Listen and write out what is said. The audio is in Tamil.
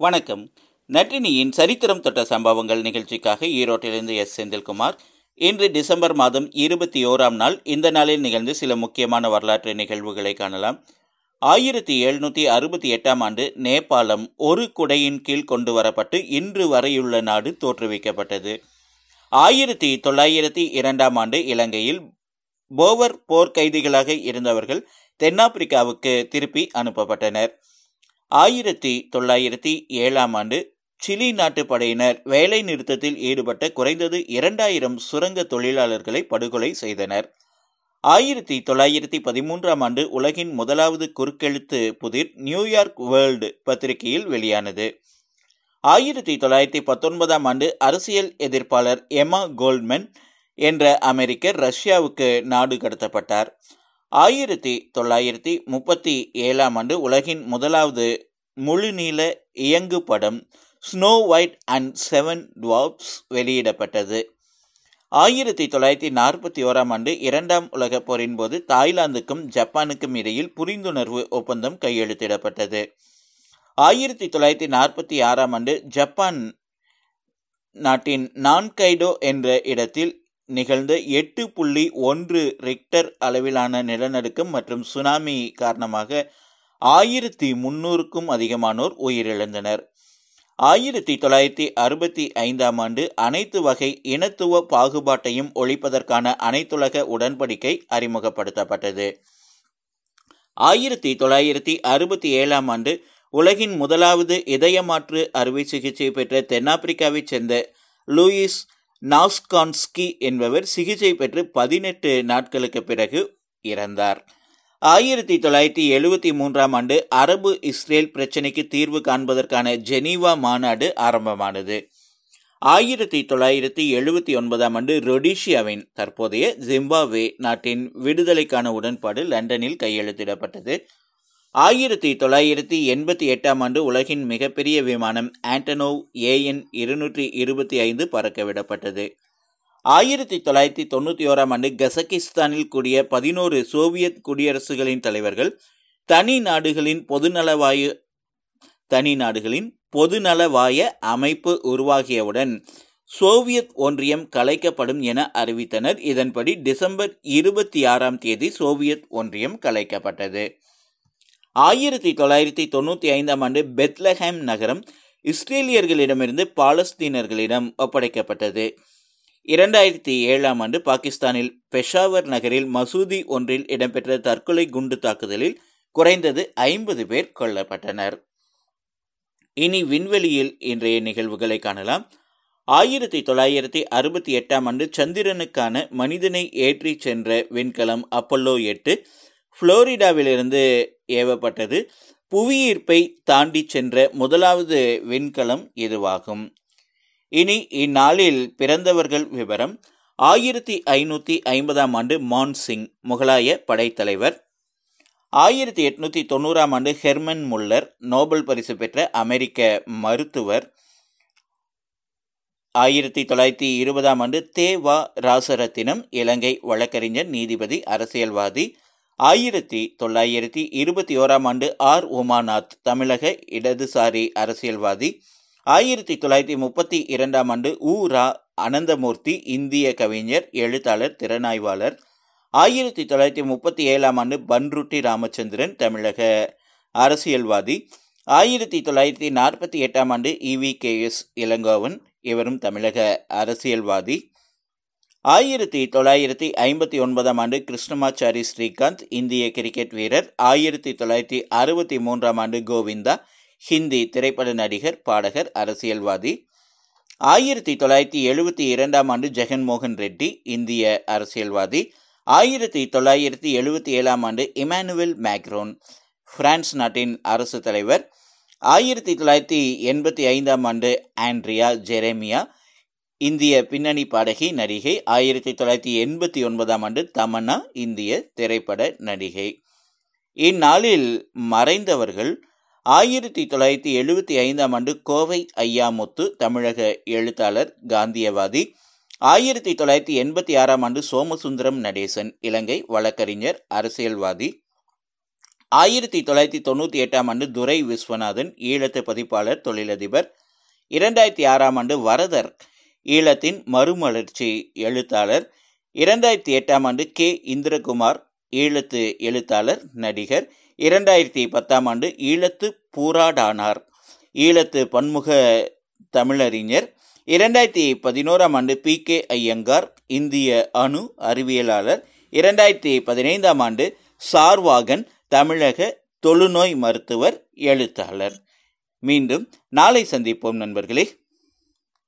வணக்கம். நற்றினியின் சரித்திரம் தொட்ட சம்பவங்கள் நிகழ்ச்சிக்காக ஈரோட்டிலிருந்து எஸ். செந்தில்குமார். இன்று டிசம்பர் மாதம் இருபத்தி ஓராம் நாள் இந்த நாளில் நிகழ்ந்து சில முக்கியமான வரலாற்று நிகழ்வுகளை காணலாம். ஆயிரத்தி எழுநூற்றி அறுபத்தி எட்டாம் ஆண்டு நேபாளம் ஒரு குடையின் கீழ் கொண்டு வரப்பட்டு இன்று வரையுள்ள நாடு தோற்றுவிக்கப்பட்டது. ஆயிரத்தி தொள்ளாயிரத்தி இரண்டாம் ஆண்டு இலங்கையில் போவர் போர்க்கைதிகளாக இருந்தவர்கள் தென்னாப்பிரிக்காவுக்கு திருப்பி அனுப்பப்பட்டனர். ஆயிரத்தி தொள்ளாயிரத்தி ஏழாம் ஆண்டு சிலி நாட்டு படையினர் வேலை நிறுத்தத்தில் ஈடுபட்ட குறைந்தது இரண்டாயிரம் சுரங்க தொழிலாளர்களை படுகொலை செய்தனர். ஆயிரத்தி தொள்ளாயிரத்தி பதிமூன்றாம் ஆண்டு உலகின் முதலாவது குறுக்கெழுத்து புதிர் நியூயார்க் வேர்ல்டு பத்திரிகையில் வெளியானது. ஆயிரத்தி தொள்ளாயிரத்தி பத்தொன்பதாம் ஆண்டு அரசியல் எதிர்ப்பாளர் எமா கோல்ட்மென் என்ற அமெரிக்கர் ரஷ்யாவுக்கு நாடு கடத்தப்பட்டார். ஆயிரத்தி தொள்ளாயிரத்தி முப்பத்தி ஏழாம் ஆண்டு உலகின் முதலாவது முழுநீள இயங்கு படம் Snow White and seven dwarfs வெளியிடப்பட்டது. ஆயிரத்தி தொள்ளாயிரத்தி நாற்பத்தி ஓராம் ஆண்டு இரண்டாம் உலகப் போரின் போது தாய்லாந்துக்கும் ஜப்பானுக்கும் இடையில் புரிந்துணர்வு ஒப்பந்தம் கையெழுத்திடப்பட்டது. ஆயிரத்தி தொள்ளாயிரத்தி நாற்பத்தி ஆறாம் ஆண்டு ஜப்பான் நாட்டின் நான்கைடோ என்ற இடத்தில் நிகழ்ந்த எட்டு புள்ளி ஒன்று ரிக்டர் அளவிலான நிலநடுக்கம் மற்றும் சுனாமி காரணமாக ஆயிரத்தி முன்னூறுக்கும் அதிகமானோர் உயிரிழந்தனர். ஆயிரத்தி தொள்ளாயிரத்தி அறுபத்தி ஐந்தாம் ஆண்டு அனைத்து வகை இனத்துவ பாகுபாட்டையும் ஒழிப்பதற்கான அனைத்துலக உடன்படிக்கை அறிமுகப்படுத்தப்பட்டது. ஆயிரத்தி தொள்ளாயிரத்தி அறுபத்தி ஏழாம் ஆண்டு உலகின் முதலாவது இதயமாற்று அறுவை சிகிச்சை பெற்ற தென்னாப்பிரிக்காவைச் சேர்ந்த லூயிஸ் நாஸ்கான்ஸ்கி என்பவர் சிகிச்சை பெற்று பதினெட்டு நாட்களுக்கு பிறகு இறந்தார். ஆயிரத்தி தொள்ளாயிரத்தி எழுபத்தி மூன்றாம் ஆண்டு அரபு இஸ்ரேல் பிரச்சினைக்கு தீர்வு காண்பதற்கான ஜெனீவா மாநாடு ஆரம்பமானது. ஆயிரத்தி தொள்ளாயிரத்தி எழுபத்தி ஒன்பதாம் ஆண்டு ரொடிஷியாவின் தற்போதைய ஜிம்பாவே நாட்டின் விடுதலைக்கான உடன்பாடு லண்டனில் கையெழுத்திடப்பட்டது. ஆயிரத்தி தொள்ளாயிரத்தி எண்பத்தி எட்டாம் ஆண்டு உலகின் மிகப்பெரிய விமானம் ஆண்டனோவ் ஏஎன் இருநூற்றி இருபத்தி ஐந்து பறக்கவிடப்பட்டது. ஆயிரத்தி தொள்ளாயிரத்தி தொண்ணூற்றி ஓராம் ஆண்டு கசகிஸ்தானில் கூடிய பதினோரு சோவியத் குடியரசுகளின் தலைவர்கள் தனி நாடுகளின் பொதுநலவாயு தனி நாடுகளின் பொதுநலவாய அமைப்பு உருவாகியவுடன் சோவியத் ஒன்றியம் கலைக்கப்படும் என அறிவித்தனர். இதன்படி டிசம்பர் இருபத்தி ஆறாம் தேதி சோவியத் ஒன்றியம் கலைக்கப்பட்டது. ஆயிரத்தி தொள்ளாயிரத்தி தொண்ணூற்றி ஐந்தாம் ஆண்டு பெத்லஹேம் நகரம் இஸ்ரேலியர்களிடமிருந்து பாலஸ்தீனர்களிடம் ஒப்படைக்கப்பட்டது. இரண்டாயிரத்தி ஏழாம் ஆண்டு பாகிஸ்தானில் பெஷாவர் நகரில் மசூதி ஒன்றில் இடம்பெற்ற தற்கொலை குண்டு தாக்குதலில் குறைந்தது ஐம்பது பேர் கொல்லப்பட்டனர். இனி விண்வெளியில் இன்றைய நிகழ்வுகளை காணலாம். ஆயிரத்தி தொள்ளாயிரத்தி அறுபத்தி எட்டாம் ஆண்டு சந்திரனுக்கான மனிதனை ஏற்றி சென்ற விண்கலம் அப்பல்லோ எட்டு புளோரிடாவிலிருந்து ஏவப்பட்டது. புவியீர்ப்பை தாண்டி சென்ற முதலாவது விண்கலம் இதுவாகும் இனி இந்நாளில் பிறந்தவர்கள் விவரம். ஆயிரத்தி ஐநூற்றி ஐம்பதாம் ஆண்டு மான்சிங் முகலாய படைத்தலைவர். ஆயிரத்தி எட்நூற்றி தொண்ணூறாம் ஆண்டு ஹெர்மன் முல்லர் நோபல் பரிசு பெற்ற அமெரிக்க மருத்துவர். ஆயிரத்தி தொள்ளாயிரத்தி இருபதாம் ஆண்டு தே வா ராசரத்தினம் இலங்கை வழக்கறிஞர் நீதிபதி அரசியல்வாதி. ஆயிரத்தி தொள்ளாயிரத்தி இருபத்தி ஓராம் ஆண்டு ஆர். உமாநாத் தமிழக இடதுசாரி அரசியல்வாதி. ஆயிரத்தி தொள்ளாயிரத்தி முப்பத்தி இரண்டாம் ஆண்டு உ. ரா. அனந்தமூர்த்தி இந்திய கவிஞர் எழுத்தாளர் திறனாய்வாளர். ஆயிரத்தி தொள்ளாயிரத்தி முப்பத்தி ஏழாம் ஆண்டு பன்ருட்டி ராமச்சந்திரன் தமிழக அரசியல்வாதி. ஆயிரத்தி தொள்ளாயிரத்தி நாற்பத்தி எட்டாம் ஆண்டு இவி கே. எஸ். இளங்கோவன் இவரும் தமிழக அரசியல்வாதி. ஆயிரத்தி தொள்ளாயிரத்தி ஐம்பத்தி ஒன்பதாம் ஆண்டு கிருஷ்ணமாச்சாரி ஸ்ரீகாந்த் இந்திய கிரிக்கெட் வீரர். ஆயிரத்தி தொள்ளாயிரத்தி அறுபத்தி மூன்றாம் ஆண்டு கோவிந்தா ஹிந்தி திரைப்பட நடிகர் பாடகர் அரசியல்வாதி. ஆயிரத்தி தொள்ளாயிரத்தி எழுபத்தி இரண்டாம் ஆண்டு ஜெகன்மோகன் ரெட்டி இந்திய அரசியல்வாதி. ஆயிரத்தி தொள்ளாயிரத்தி எழுபத்தி ஏழாம் ஆண்டு இமானுவேல் மேக்ரோன் பிரான்ஸ் நாட்டின் அரசு தலைவர். ஆயிரத்தி தொள்ளாயிரத்தி எண்பத்தி ஐந்தாம் ஆண்டு ஆண்ட்ரியா ஜெரேமியா இந்திய பின்னணி பாடகி நடிகை ஆயிரத்தி தொள்ளாயிரத்தி எண்பத்தி ஒன்பதாம் ஆண்டு தமன்னா இந்திய திரைப்பட நடிகை. இந்நாளில் மறைந்தவர்கள் ஆயிரத்தி தொள்ளாயிரத்தி எழுபத்தி ஐந்தாம் ஆண்டு கோவை ஐயாமுத்து தமிழக எழுத்தாளர் காந்தியவாதி ஆயிரத்தி தொள்ளாயிரத்தி எண்பத்தி ஆறாம் ஆண்டு சோமசுந்தரம் நடேசன் இலங்கை வழக்கறிஞர் அரசியல்வாதி. ஆயிரத்தி தொள்ளாயிரத்தி தொண்ணூற்றி எட்டாம் ஆண்டு துரை விஸ்வநாதன் ஈழத்து பதிப்பாளர் தொழிலதிபர். இரண்டாயிரத்தி ஆறாம் ஆண்டு வரதர் ஈழத்தின் மறுமலர்ச்சி எழுத்தாளர். இரண்டாயிரத்தி எட்டாம் ஆண்டு கே. இந்திரகுமார் ஈழத்து எழுத்தாளர் நடிகர். இரண்டாயிரத்தி பத்தாம் ஆண்டு ஈழத்து பூராடானார் ஈழத்து பன்முக தமிழறிஞர். இரண்டாயிரத்தி பதினோராம் ஆண்டு பி. கே. ஐயங்கார் இந்திய அணு அறிவியலாளர். இரண்டாயிரத்தி பதினைந்தாம் ஆண்டு சார்வாகன் தமிழக தொழுநோய் மருத்துவர் எழுத்தாளர். மீண்டும் நாளை சந்திப்போம் நண்பர்களே.